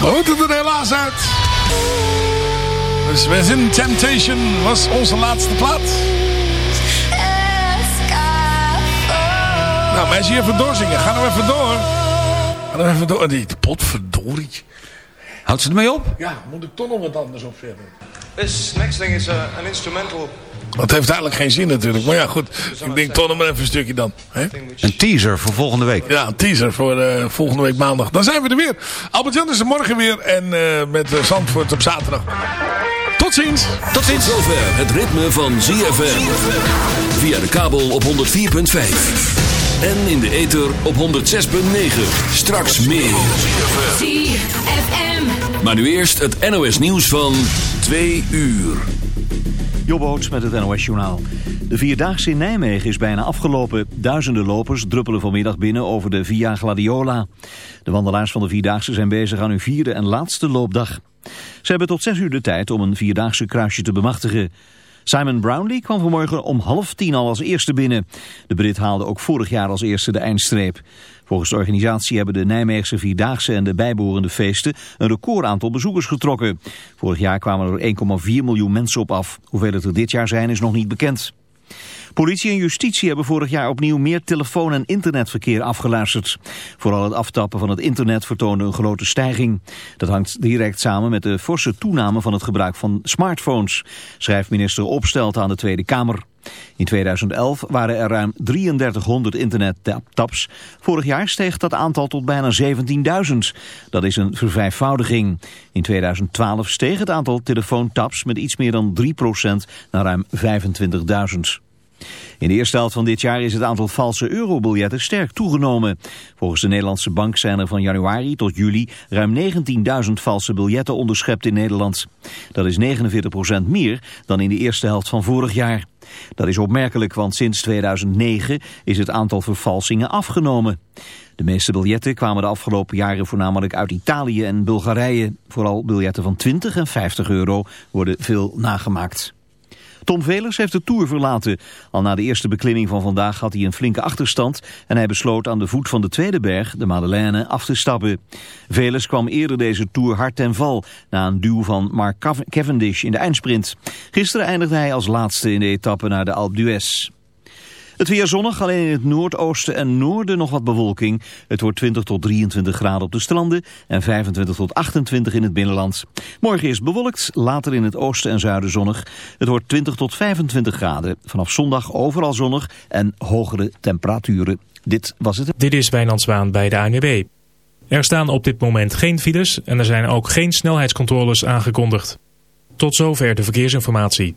We moeten er helaas uit. Dus Within Temptation was onze laatste plaat. Nou, mensen, even doorzingen. Ga nou even door. Ga nou even door. Die potverdorie. Houdt ze ermee op? Ja, moet ik toch nog wat anders opzetten. This next thing is uh, an instrumental. Dat heeft eigenlijk geen zin natuurlijk. Maar ja, goed. Ik denk toch nog maar even een stukje dan. Hè? Een teaser voor volgende week. Ja, een teaser voor uh, volgende week maandag. Dan zijn we er weer. Albert-Jan is er morgen weer. En uh, met uh, Zandvoort op zaterdag. Tot ziens. Tot ziens. Tot zover het ritme van ZFM. Via de kabel op 104.5. En in de ether op 106.9. Straks meer. ZFM. Maar nu eerst het NOS nieuws van 2 uur. Jobboots met het NOS Journaal. De Vierdaagse in Nijmegen is bijna afgelopen. Duizenden lopers druppelen vanmiddag binnen over de Via Gladiola. De wandelaars van de Vierdaagse zijn bezig aan hun vierde en laatste loopdag. Ze hebben tot zes uur de tijd om een Vierdaagse kruisje te bemachtigen. Simon Brownlee kwam vanmorgen om half tien al als eerste binnen. De Brit haalde ook vorig jaar als eerste de eindstreep. Volgens de organisatie hebben de Nijmeegse Vierdaagse en de bijbehorende feesten een record aantal bezoekers getrokken. Vorig jaar kwamen er 1,4 miljoen mensen op af. Hoeveel het er dit jaar zijn is nog niet bekend. Politie en justitie hebben vorig jaar opnieuw meer telefoon- en internetverkeer afgeluisterd. Vooral het aftappen van het internet vertoonde een grote stijging. Dat hangt direct samen met de forse toename van het gebruik van smartphones, schrijft minister Opstelt aan de Tweede Kamer. In 2011 waren er ruim 3300 internettaps. Vorig jaar steeg dat aantal tot bijna 17.000. Dat is een vervijfvoudiging. In 2012 steeg het aantal telefoontaps met iets meer dan 3% naar ruim 25.000. In de eerste helft van dit jaar is het aantal valse eurobiljetten sterk toegenomen. Volgens de Nederlandse bank zijn er van januari tot juli ruim 19.000 valse biljetten onderschept in Nederland. Dat is 49% meer dan in de eerste helft van vorig jaar. Dat is opmerkelijk, want sinds 2009 is het aantal vervalsingen afgenomen. De meeste biljetten kwamen de afgelopen jaren voornamelijk uit Italië en Bulgarije. Vooral biljetten van 20 en 50 euro worden veel nagemaakt. Tom Velers heeft de Tour verlaten. Al na de eerste beklimming van vandaag had hij een flinke achterstand... en hij besloot aan de voet van de tweede berg, de Madeleine, af te stappen. Velers kwam eerder deze Tour hard ten val... na een duw van Mark Cavendish in de eindsprint. Gisteren eindigde hij als laatste in de etappe naar de Alpe d'Huez. Het weer zonnig, alleen in het noordoosten en noorden nog wat bewolking. Het wordt 20 tot 23 graden op de stranden en 25 tot 28 in het binnenland. Morgen is bewolkt, later in het oosten en zuiden zonnig. Het wordt 20 tot 25 graden. Vanaf zondag overal zonnig en hogere temperaturen. Dit was het. Dit is Wijnand Zwaan bij de ANWB. Er staan op dit moment geen files en er zijn ook geen snelheidscontroles aangekondigd. Tot zover de verkeersinformatie.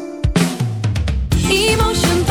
Emotion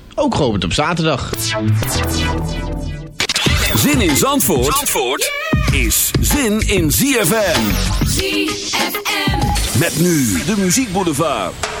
ook geopend op zaterdag. Zin in Zandvoort, Zandvoort is zin in ZFM. ZFM. Met nu de Muziek Boulevard.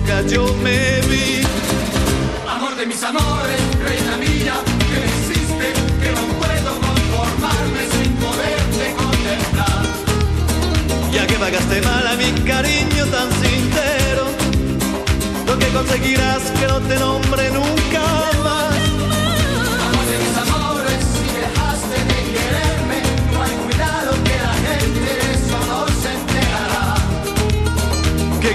tu boca yo me vi. Amor de mis amores, reina mía, que me hiciste, que no puedo conformarme sin poderte contemplar. Ya que pagaste mal a mi cariño tan sincero, lo que conseguirás que no te nombre nunca más. Amor de mis amores, si dejaste de quererme, no hay cuidado que la gente de eso no se enterará. Que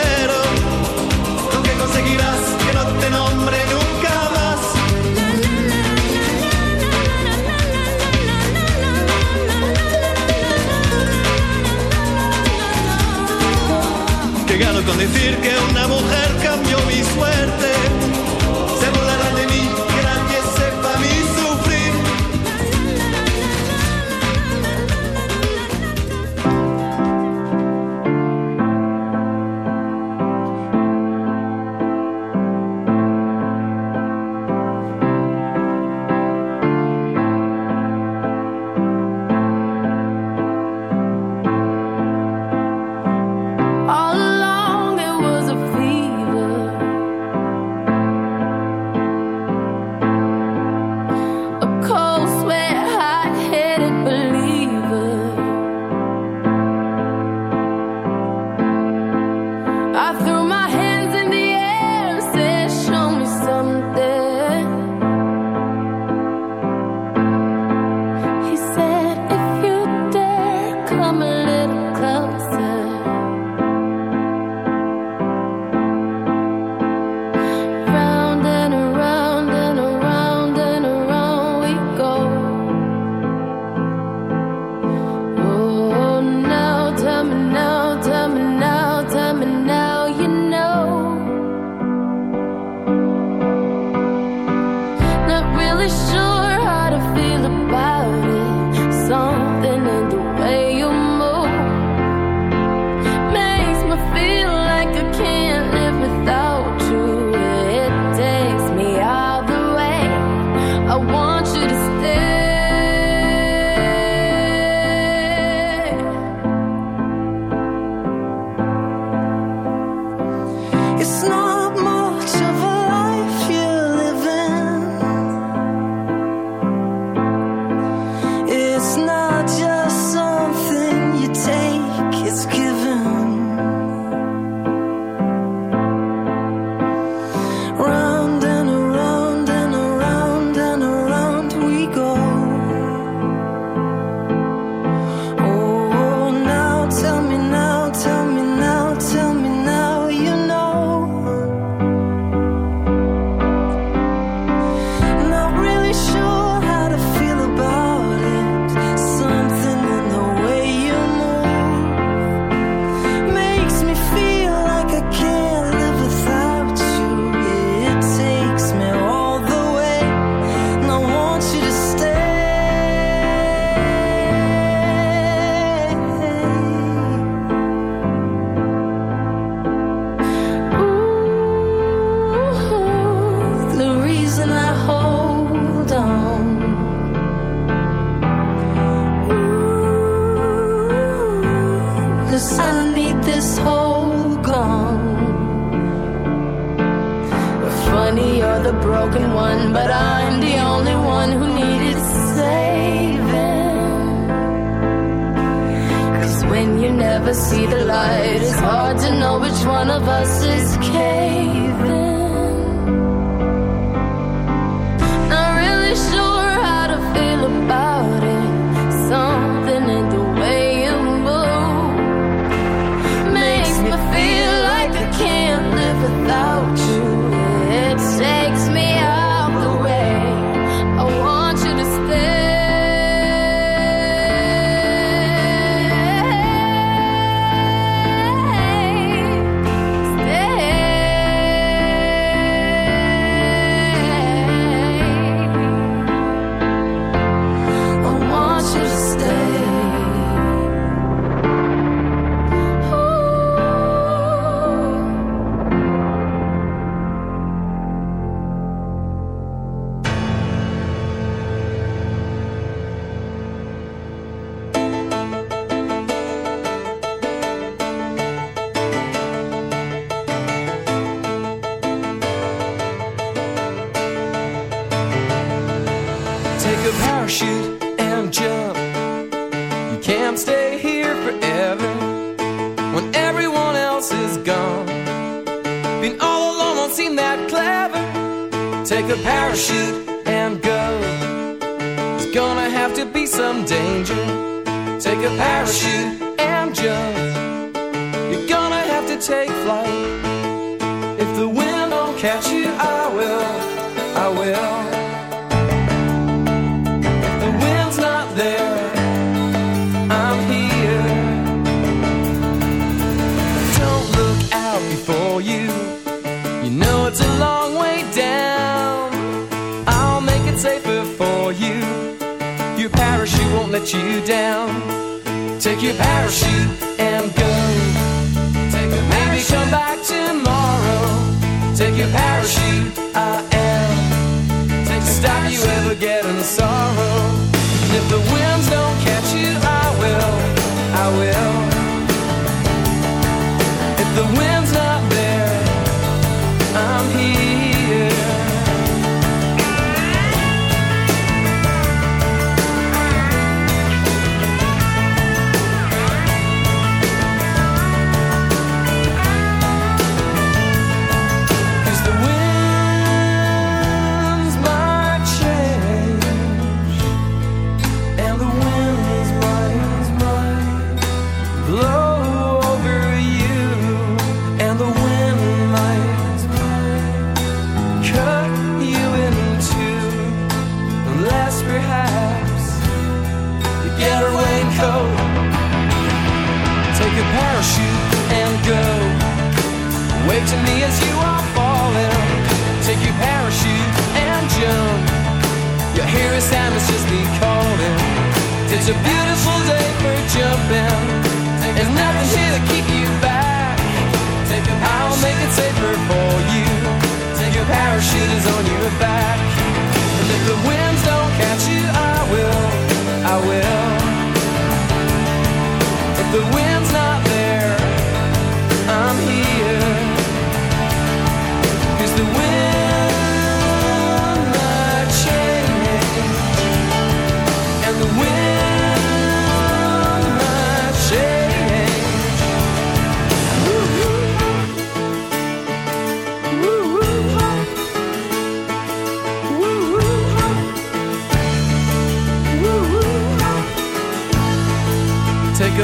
decir que una mujer take a parachute and go. There's gonna have to be some danger. Take a parachute and jump. You're gonna have to take flight. you down. Take your parachute and go. Take a Maybe parachute. come back tomorrow. Take your parachute. I a beautiful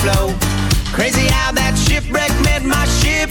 flow. Crazy how that shipwreck met my ship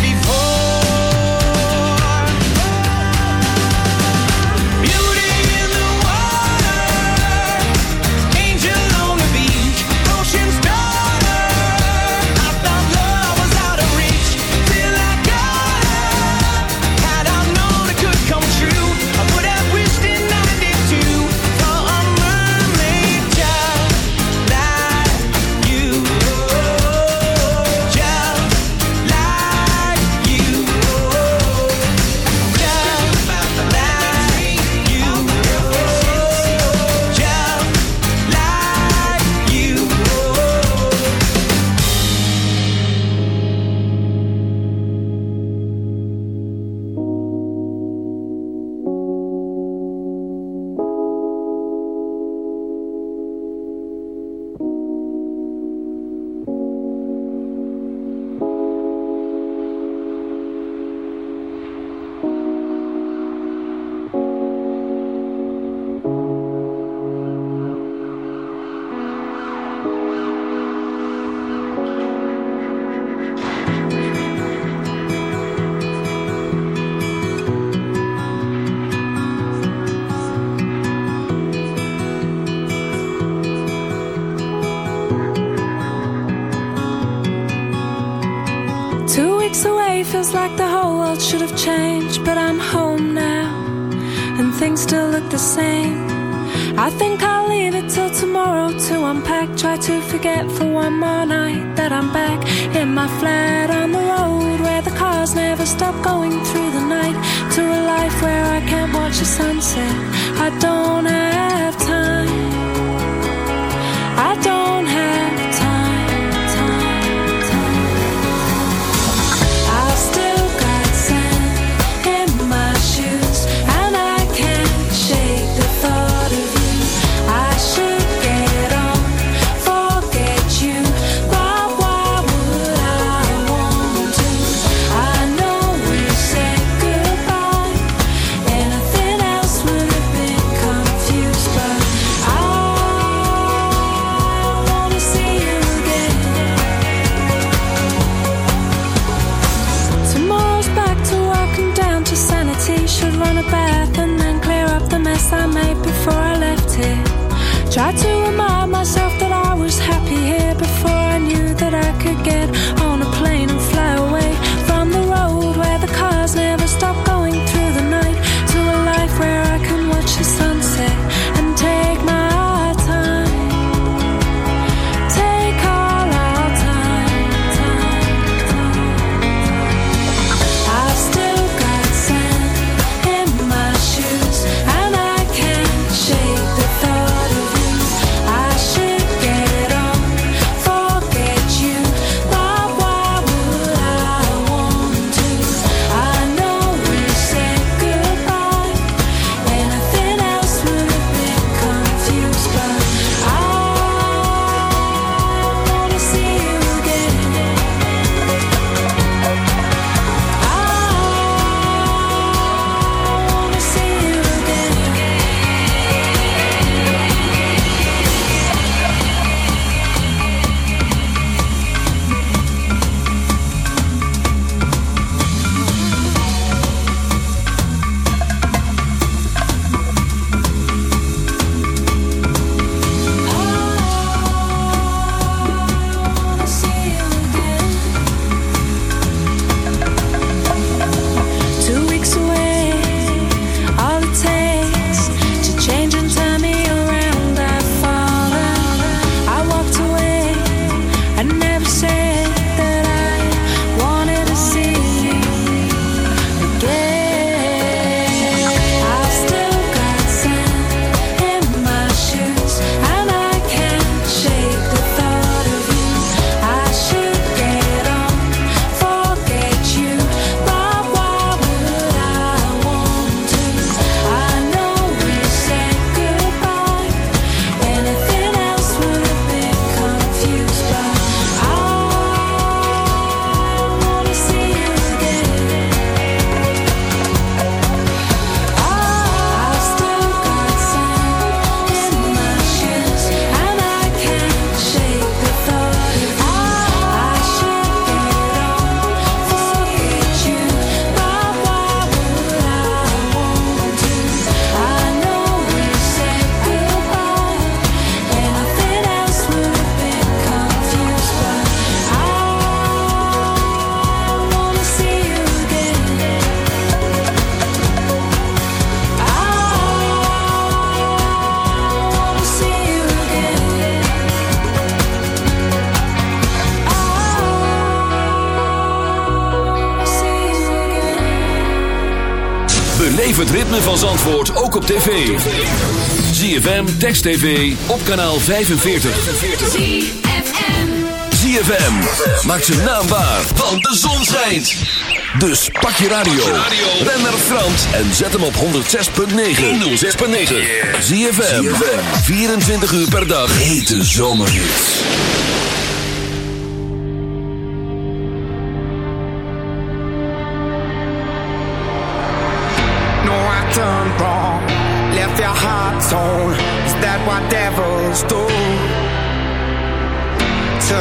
stop going through the night to a life where I can't watch the sunset. I don't have Try to remind myself that I was happy here before I knew that I could get Beleef het ritme van Zandvoort ook op tv. ZFM, Text TV, op kanaal 45. ZFM, maak zijn naam waar, want de zon schijnt. Dus pak je radio, ren naar Frans en zet hem op 106.9. 106.9. ZFM, 24 uur per dag. Hete zomerhits.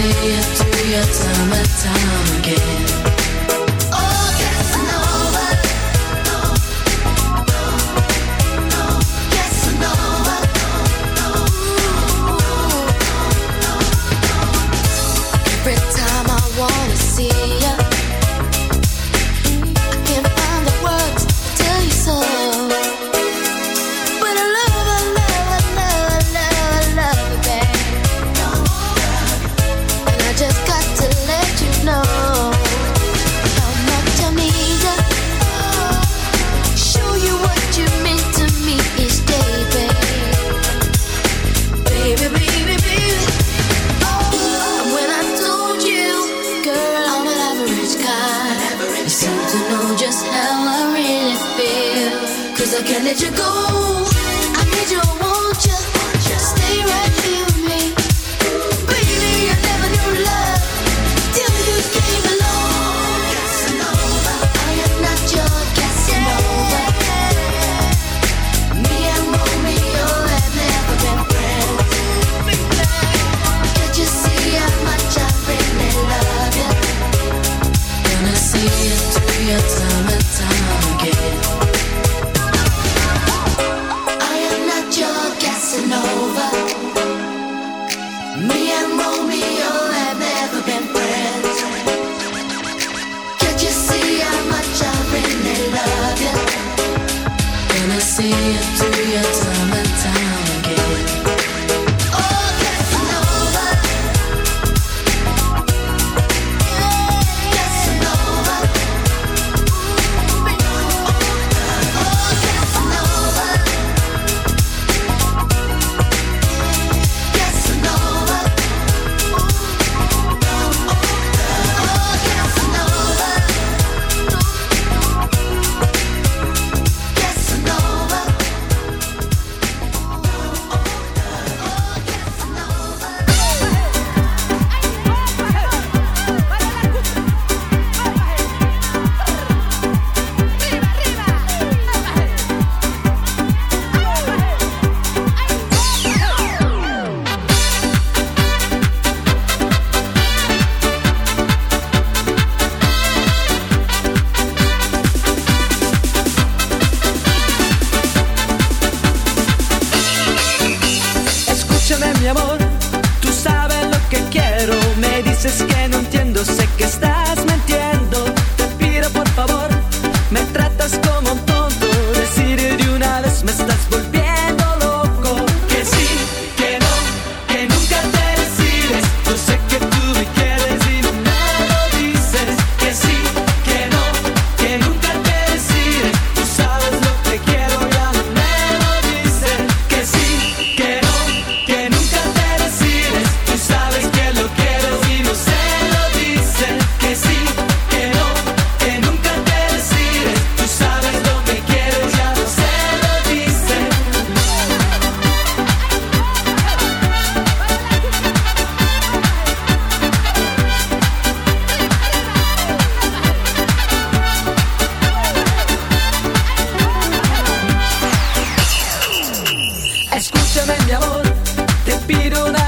say it to you time and time again. need all.